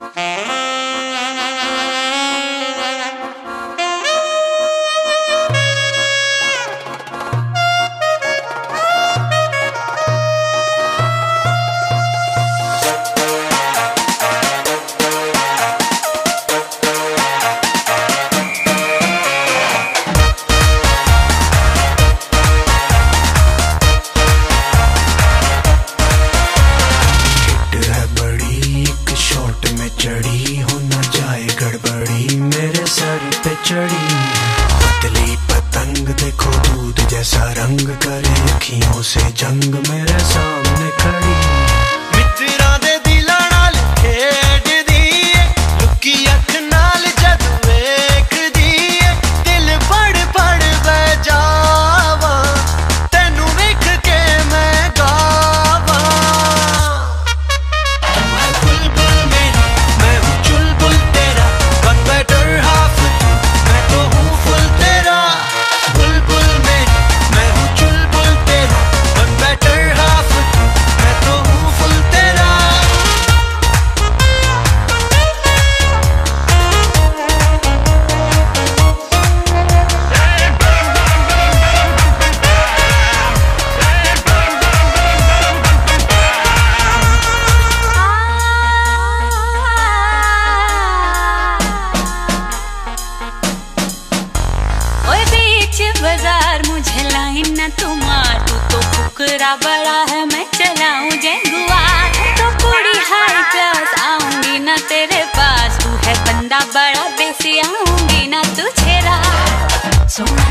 Música चढ़ी होना जाए गड़बड़ी, मेरे सर पे चढ़ी पतली पतंग देखो दूध जैसा रंग करे अखियों से जंग मेरे सामने खड़ी बाज़ार मुझे लाइन न तुमार तू तो फुकरा बड़ा है, मैं चलाऊं जेंगुआर तो पूरी हाई क्लास आऊँगी ना तेरे पास। तू है बंदा बड़ा, बेसी आऊँगी ना तुझे रात। सोना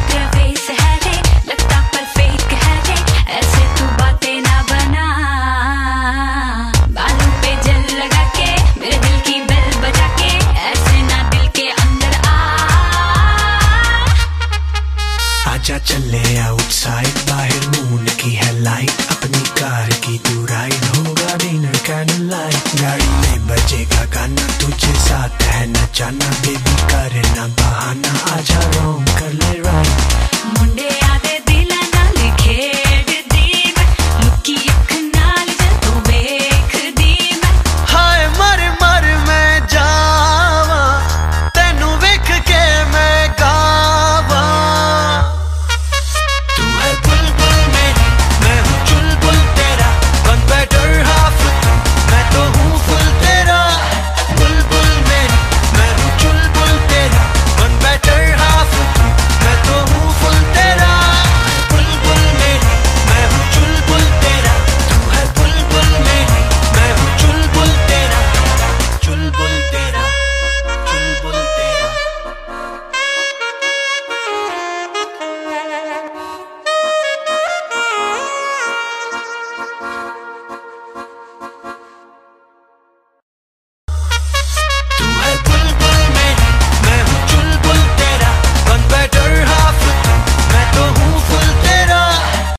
आजा चले आउटसाइड बाहर मून की है लाइट अपनी कार की तू राइड होगा डिनर कैंडल लाइट गाड़ी में बजेगा गाना, तुझे साथ है जाना बेबी कर ना बहाना आजा